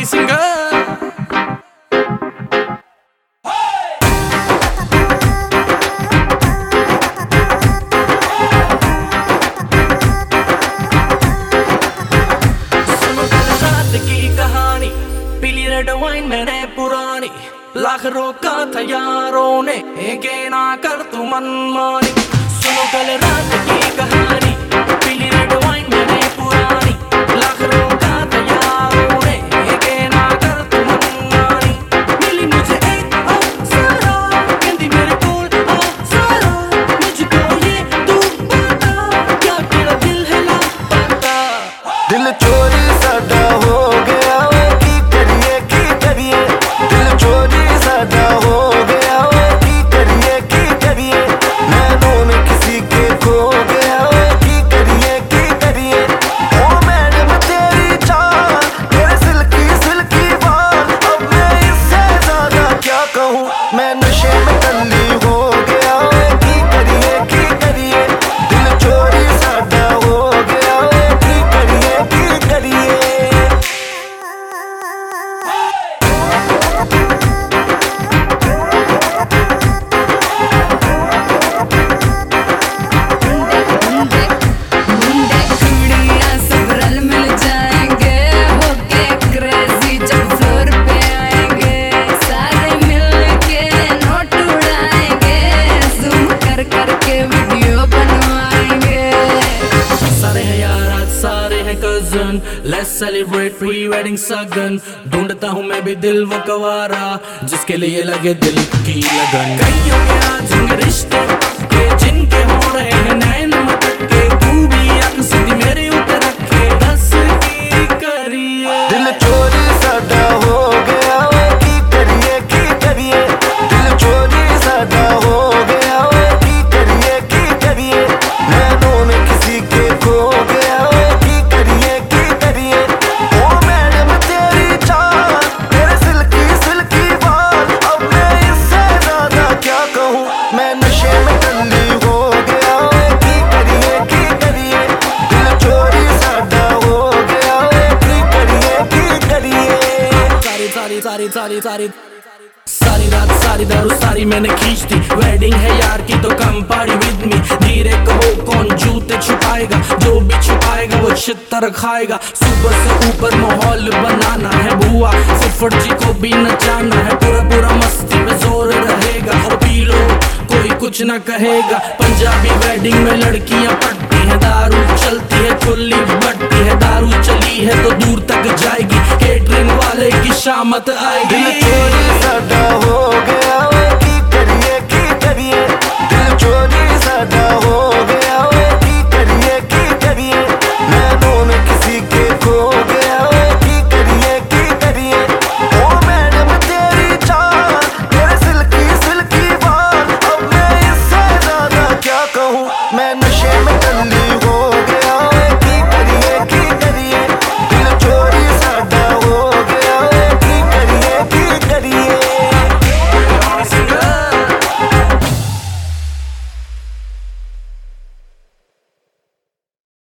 Comedy singer की मैंने पुरानी। लाख रोका था यारों ने, एक ना कर तू मनमानी। Cousin let's celebrate pre wedding shagun ढूंढता हूँ मैं भी दिल वो कवारा, जिसके लिए लगे दिल की लगन। कईयों के आज रिश्ते जिनके हो रहे हैं सारी सारी सारी सारी। सारी रात, सारी दारू, सारी मैंने खींच दी। वेडिंग है यार की तो कम पारी विद मी धीरे कहो कौन जूते छुपाएगा? जो भी छुपाएगा वो छितर खाएगा। सुबह से ऊपर माहौल बनाना है बुआ। फुफड़ जी को भी नचाना है। पूरा पूरा मस्ती में ज़ोर रहेगा। और पी लो, कोई कुछ ना कहेगा। पंजाबी वेडिंग में लड़कियाँ पटती है। दारू चलती है खुली बटती है। दारू चली है शामत आएगी